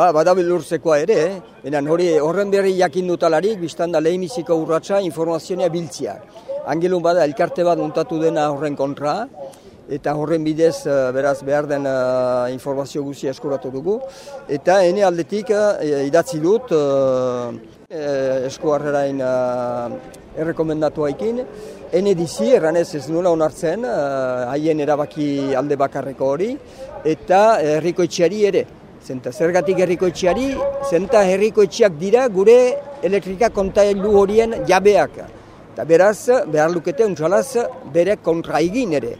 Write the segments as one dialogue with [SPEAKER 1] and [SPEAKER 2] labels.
[SPEAKER 1] Ba, badabilurzekoa ere, eh? hori horren berri jakin dutalarik, biztan da lehimiziko urratsa informazioa biltzia. Angelun bada elkarte bat muntatu dena horren kontra, eta horren bidez eh, beraz behar den uh, informazio guzti eskuratu dugu. Eta ene aldetik uh, idatzi dut uh, eskuarrerain uh, errekomendatu haikin. Ene dizi, erranez ez nula onartzen, haien erabaki alde bakarreko hori, eta herriko etxeari ere. Zenta zergatik herrikoetxeari, zenta herrikoetxeak dira gure elektrika kontailu horien jabeak. Eta beraz, behar lukete untsalaz bere kontra egin ere.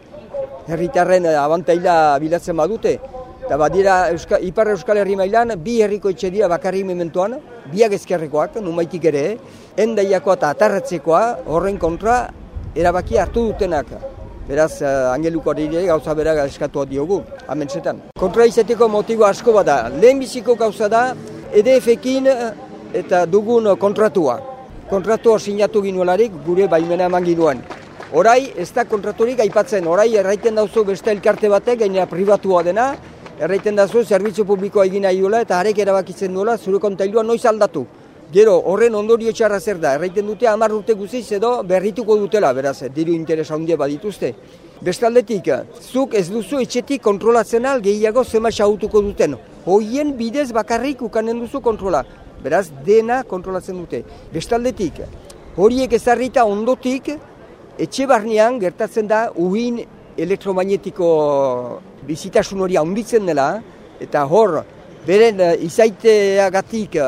[SPEAKER 1] Herritarren abantaila bilatzen badute. Eta badira Euska, Ipar Euskal Herri mailan bi herrikoetxe dira bakarri mementoan, biak ezkerrekoak, numaitik ere, endaiakoa eta atarratzekoa horren kontra erabaki hartu dutenak. Beraz, uh, angeluko hori gauza bera eskatu diogu, amentsetan. Kontra izateko motibo asko bada, lehenbiziko gauza da, EDF-ekin eh, eta dugun kontratua. Kontratua sinatu ginuelarik gure baimena eman ginuen. Horai, ez da kontraturik aipatzen, orai erraiten dauzu beste elkarte batek, gainera privatua dena, erraiten dauzu zerbitzu publikoa egin nahi duela eta harek erabakitzen duela zure kontailua noiz aldatu. Gero, horren ondorio txarra zer da, erraiten dute hamar urte guziz edo berrituko dutela, beraz, diru interesa handia badituzte. Bestaldetik, zuk ez duzu etxetik kontrolatzen al gehiago zema xautuko duten. Hoien bidez bakarrik ukanen duzu kontrola. Beraz, dena kontrolatzen dute. Bestaldetik, horiek ezarrita ondotik, etxe barnean gertatzen da uhin elektromagnetiko bizitasun hori handitzen dela, eta hor, beren izaiteagatik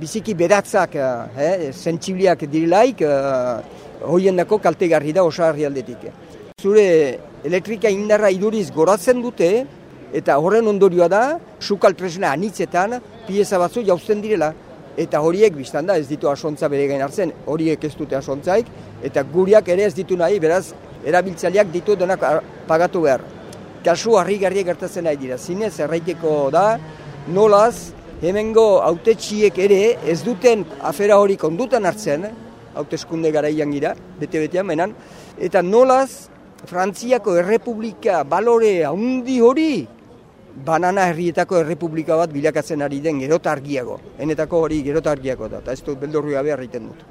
[SPEAKER 1] biziki beratzak, eh, sentzibliak dirilaik, eh, hoien dako kaltegarri da osarri aldetik. Zure elektrika indarra iduriz goratzen dute, eta horren ondorioa da, sukal tresna anitzetan, pieza batzu jauzten direla. Eta horiek biztan da ez ditu asontza bere gain hartzen, horiek ez dute asontzaik, eta guriak ere ez ditu nahi, beraz, erabiltzaileak ditu denak pagatu behar. Kasu harri gertatzen nahi dira, zinez erraiteko da, nolaz, hemengo autetxiek ere ez duten afera hori kondutan hartzen, hauteskunde garaian gira, bete-betean menan, eta nolaz Frantziako errepublika balore handi hori banana herrietako errepublika bat bilakatzen ari den gerota argiago. Enetako hori gerota argiago da, eta ez dut beldurri gabe dut.